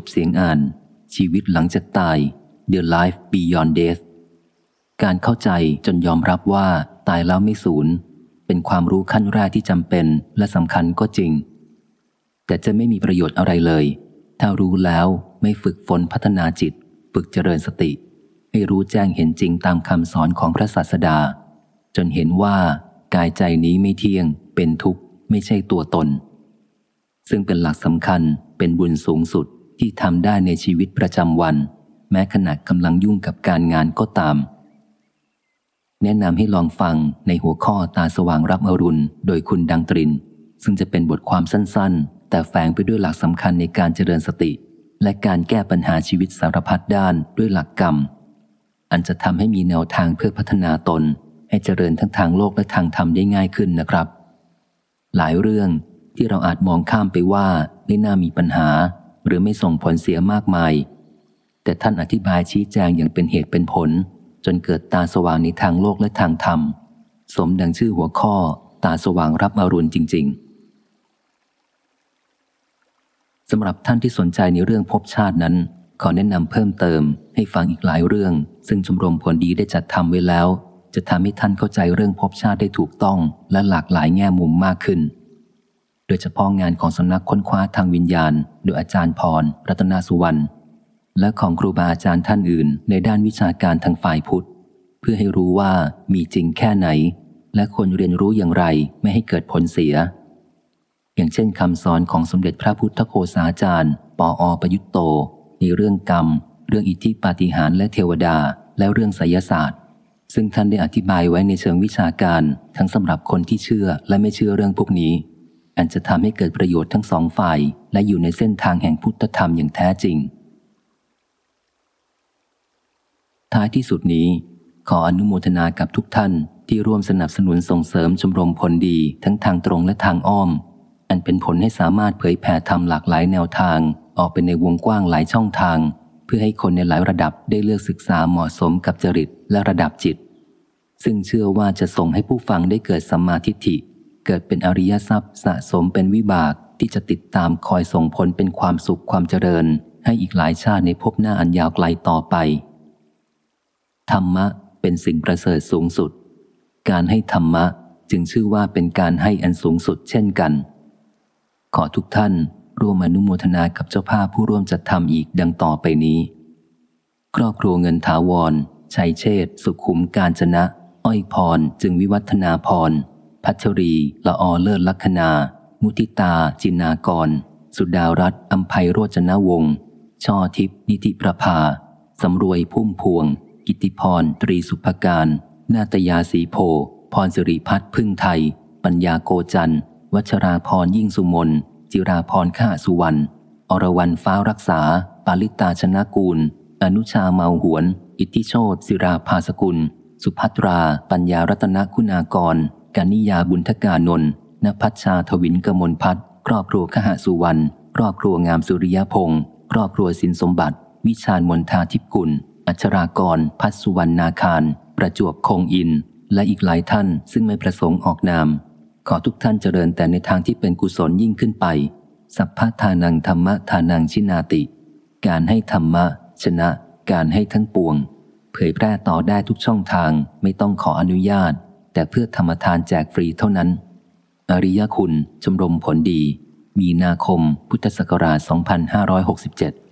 บเสียงอ่าน ชีวิตหลังจากตาย The Life Beyond Death การเข้าใจจนยอมรับว่าตายแล้วไม่สูญ เป็นความรู้ขั้นแรกที่จำเป็นและสำคัญก็จริง แต่จะไม่มีประโยชน์อะไรเลย ถ้ารู้แล้วไม่ฝึกฝนพัฒนาจิต ฝึกเจริญสติ ให้รู้แจ้งเห็นจริงตามคำสอนของพระศาสดา จนเห็นว่ากายใจนี้ไม่เที่ยง เป็นทุกข์ ไม่ใช่ตัวตน ซึ่งเป็นหลักสำคัญเป็นบุญสูงสุด ที่ทำได้ในชีวิตประจำวัน แม้ขณะกำลังยุ่งกับการงานก็ตาม แนะนำให้ลองฟังในหัวข้อตาสว่างรับอรุณ โดยคุณดังตริน ซึ่งจะเป็นบทความสั้นๆ แต่แฝงไปด้วยหลักสำคัญในการเจริญสติ และการแก้ปัญหาชีวิตสารพัดด้านด้วยหลักกรรม อันจะทำให้มีแนวทางเพื่อพัฒนาตน ให้เจริญทั้งทางโลกและทางธรรมได้ง่ายขึ้นนะครับ หลายเรื่องที่เราอาจมองข้ามไปว่าไม่น่ามีปัญหา หรือไม่ส่งผลเสียมากมาย แต่ท่านอธิบายชี้แจงอย่างเป็นเหตุเป็นผล จนเกิดตาสว่างในทางโลกและทางธรรม สมดังชื่อหัวข้อตาสว่างรับอรุณจริง ๆสำหรับท่านที่สนใจในเรื่องภพชาตินั้น ขอแนะนำเพิ่มเติมให้ฟังอีกหลายเรื่อง ซึ่งชมรมผลดีได้จัดทำไว้แล้ว จะทำให้ท่านเข้าใจเรื่องภพชาติได้ถูกต้องและหลากหลายแง่มุมมากขึ้น โดยเฉพาะงานของสำนักค้นคว้าทางวิญญาณ โดยอาจารย์พร รัตนสุวรรณ และของครูบาอาจารย์ท่านอื่น ในด้านวิชาการทางฝ่ายพุทธ เพื่อให้รู้ว่ามีจริงแค่ไหน และควรเรียนรู้อย่างไรไม่ให้เกิดผลเสีย อย่างเช่นคำสอนของสมเด็จพระพุทธโฆษาจารย์ ปออประยุตโต ในเรื่องกรรม เรื่องอิทธิปาฏิหาริย์และเทวดา และเรื่องไสยศาสตร์ ซึ่งท่านได้อธิบายไว้ในเชิงวิชาการ ทั้งสำหรับคนที่เชื่อและไม่เชื่อเรื่องพวกนี้ อันจะทำให้เกิดประโยชน์ทั้งสองฝ่าย และอยู่ในเส้นทางแห่งพุทธธรรมอย่างแท้จริง ท้ายที่สุดนี้ ขออนุโมทนากับทุกท่านที่ร่วมสนับสนุนส่งเสริมชมรมผลดีทั้งทางตรงและทางอ้อม อันเป็นผลให้สามารถเผยแผ่ธรรมหลากหลายแนวทาง ออกเป็นในวงกว้างหลายช่องทาง เพื่อให้คนในหลายระดับได้เลือกศึกษาเหมาะสมกับจริตและระดับจิต ซึ่งเชื่อว่าจะส่งให้ผู้ฟังได้เกิดสัมมาทิฏฐิ เกิดเป็นอริยทรัพย์สะสมเป็นวิบากที่จะติดตามคอยส่งผลเป็นความสุขความเจริญ ให้อีกหลายชาติในภพหน้าอันยาวไกลต่อไป ธรรมะเป็นสิ่งประเสริฐสูงสุด การให้ธรรมะจึงชื่อว่าเป็นการให้อันสูงสุดเช่นกัน ขอทุกท่านร่วมอนุโมทนากับเจ้าภาพผู้ร่วมจัดทำอีกดังต่อไปนี้ ครอบครัวเงินถาวรชัยเชษสุขุมการจนะ อ้อยพรจึงวิวัฒนาพร พัชรี ละออเลิศลัคนา มุติตา จินากร สุดารัตน์อัมภัยโรจนวงศ์ ช่อทิพนิติประภา สำรวยพุ่มพวง กิติพร ตรีสุภการ นาตยาสีโพ พรสิริพัฒพึ่งไทย ปัญญาโกจัน วัชราพรยิ่งสุมน จิราพรข้าสุวรรณ อรวรรณฟ้ารักษา ปาลิตาชนะกูล อนุชาเมาหวน อิทธิโชตศิราภาสกุล สุภัตรา ปัญญารัตนคุณากร กานิยาบุญทกานนท์นภัชชาทวินกมลพัฒครอบครัวขหสุวรรณ ครอบครัวงามสุริยพงศ์ครอบครัวสินสมบัติ วิชาญมนทาทิพกุล อัชรากร พัสสุวรรณนาคาร ประจวบคงอิน และอีกหลายท่านซึ่งไม่ประสงค์ออกนาม ขอทุกท่านเจริญแต่ในทางที่เป็นกุศลยิ่งขึ้นไป สัพพทานังธรรมะทานังชินาติ การให้ธรรมะ ชนะ การให้ทั้งปวง เผยแพร่ต่อได้ทุกช่องทางไม่ต้องขออนุญาต แต่เพื่อธรรมทานแจกฟรีเท่านั้น อริยคุณชมรมผลดี มีนาคม พุทธศักราช 2567